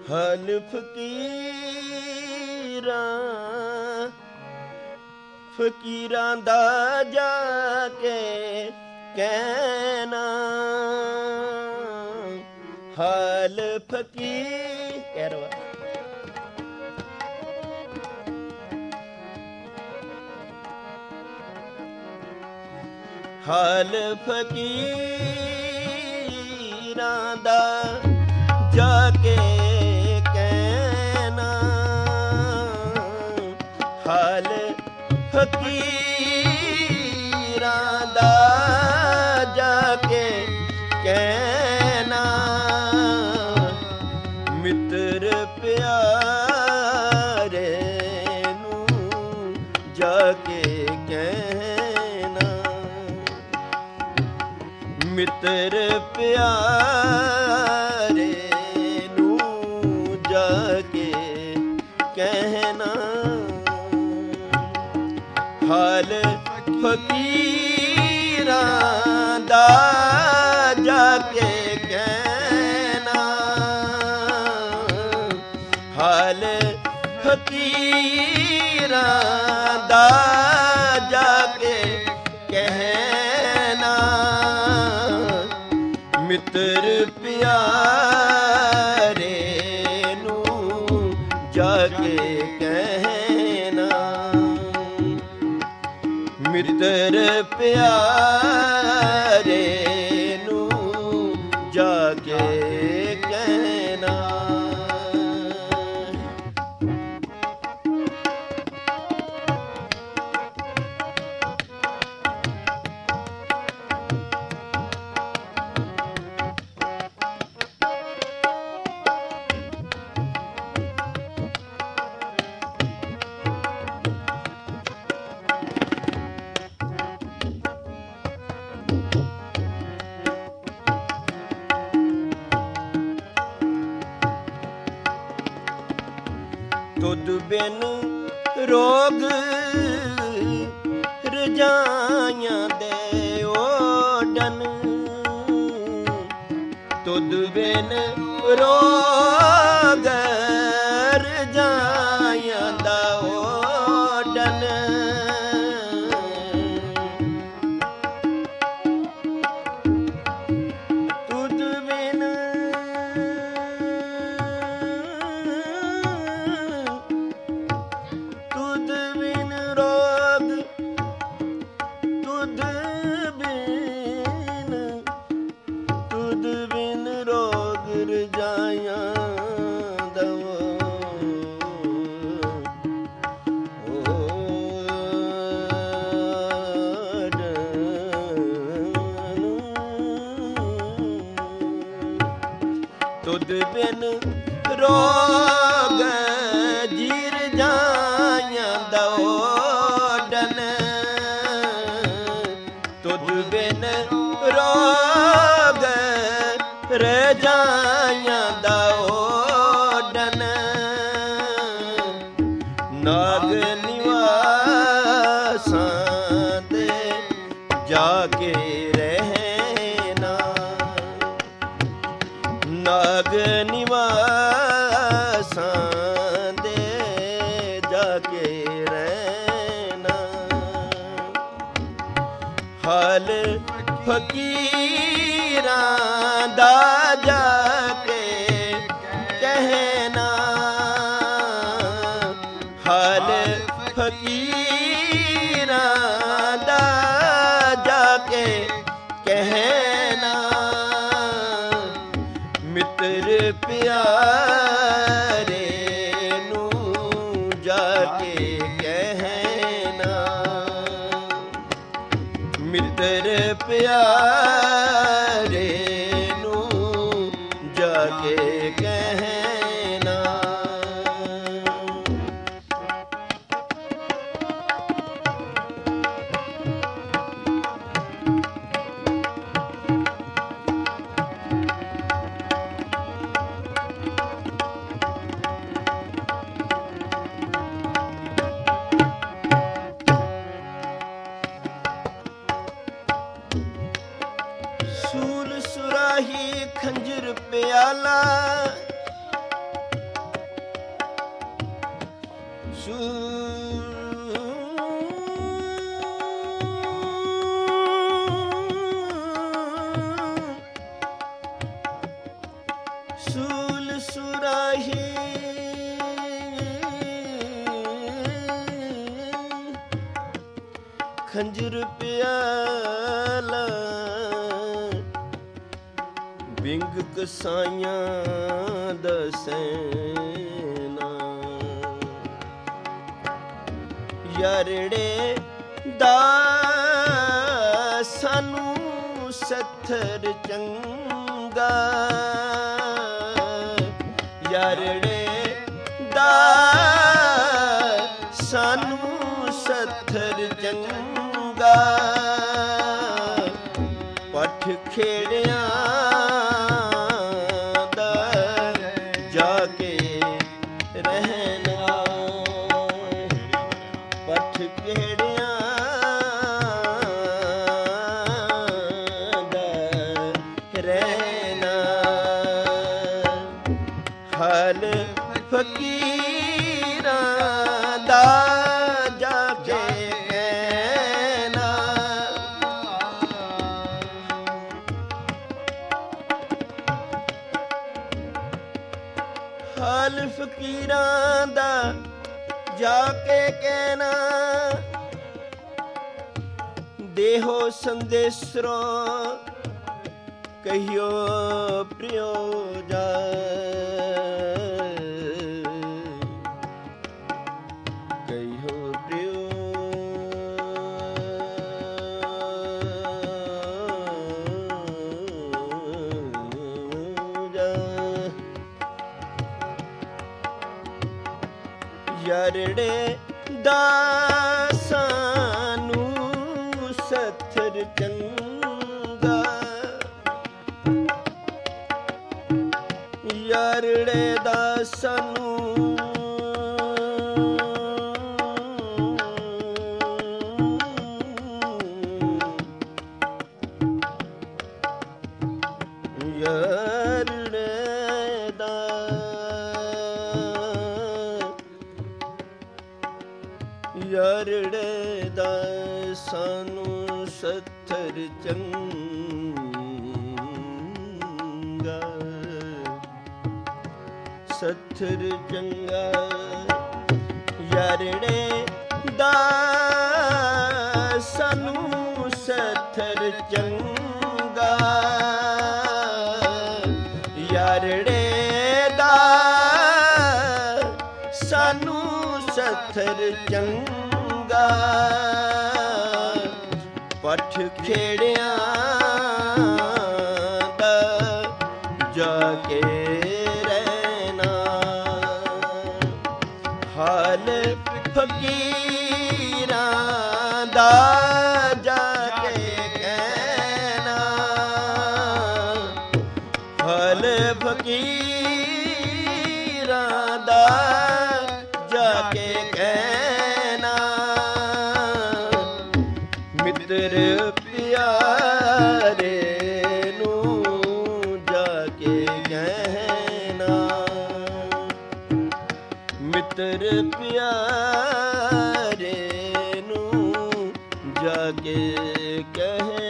ਹਲ ਫਕੀਰਾਂ ਫਕੀਰਾਂ ਦਾ ਜਾ ਕੇ ਕਹਿਣਾ। ਹਲ ਫਕੀਰ ਕਹਿ ਰਹਾ ਫਕੀਰਾਂ ਦਾ ਜਾ ਕੇ ਕਹਿਣਾ ਮਿੱਤਰ ਪਿਆਰੇ ਨੂੰ ਜਾ ਕੇ ਕਹਿਣਾ ਹਾਲ ਫਕੀਰਾਂ ਦਾ ਜਾ ਕੇ ਕਹਿਣਾ ਹਾਲ ਫਕੀਰਾਂ ਦਾ ਜਾ ਕੇ ਕਹਿਣਾ। ਮਿੱਤਰ ਪਿਆਰੇ ਨੂੰ ਜਾ ਕੇ ਕਹਿਣਾ। ਮਿੱਤਰ ਪਿਆਰੇ ਤੁਧ ਬਿਨ ਰੋਗ ਰਜਾਈਆਂ ਦੇ ਓਡਨ ਤੁਧ ਬਿਨ ਰੋਗ ਬਿਨ ਰੋਗ ਰਜਾਈਆਂ ਦੋਡਨ ਨਾਗ ਨਿਵਾਸਾਂ ਦੇ ਜਾ ਕੇ ਰਹਿਣਾ। ਨਾਗ ਫਕੀਰਾਂ ਦਾ ਜਾ ਕੇ ਕਹਿਣਾ। ਹਾਲ ਫਕੀਰਾਂ ਦਾ ਜਾ ਕੇ ਕਹਿਣਾ। ਮਿੱਤਰ ਪਿਆਰੇ ਪਿਆ ਖੰਜਰ ਪਿਆਲਾ ਬਿੰਗ ਕਸਾਈਆਂ ਦਸੈਨਾ ਯਾਰੜੇ ਦਾ ਸਾਨੂੰ ਸੱਥਰ ਚੰਗਾ ਯਾਰੜੇ ਖੇੜਿਆਂ ਦਾ ਜਾ ਕੇ ਰਹਿਣਾ ਪੱਠ ਕਿਹੜਿਆਂ ਦਾ ਰਹਿਣਾ ਹਾਲ ਫਕੀਰਾਂ ਹਾਲ ਫਕੀਰਾਂ ਦਾ ਜਾ ਕੇ ਕਹਿਣਾ। ਦੇਹੋ ਸੰਦੇਸਰੋ ਕਹਿਓ ਪ੍ਰਿਓ ਜਾ ਯਾਰੜੇ ਦਾ ਸਾਨੂੰ ਸੱਥਰ ਚੰਗਾ। ਯਾਰੜੇ ਦਾ ਸਾਨੂੰ ਸਾਨੂੰ ਸੱਥਰ ਚੰਗਾ। ਸੱਥਰ ਚੰਗਾ ਯਾਰੜੇ ਦਾ ਸਾਨੂੰ ਸੱਥਰ ਚੰਗਾ। ਖੇੜਿਆਂ ਦਾ ਜਾ ਕੇ ਰਹਿਣਾ। ਹਾਲ ਫਕੀਰਾਂ ਦਾ ਜਾ ਕੇ ਕਹਿਣਾ। ਹਲ ਫਕੀਰਾਂ ਦਾ ਜਾ ਕੇ ਕਹਿਣਾ। ਮਿੱਤਰ ਮਿੱਤਰ ਪਿਆਰੇ ਨੂੰ ਜਾ ਕੇ ਕਹੇ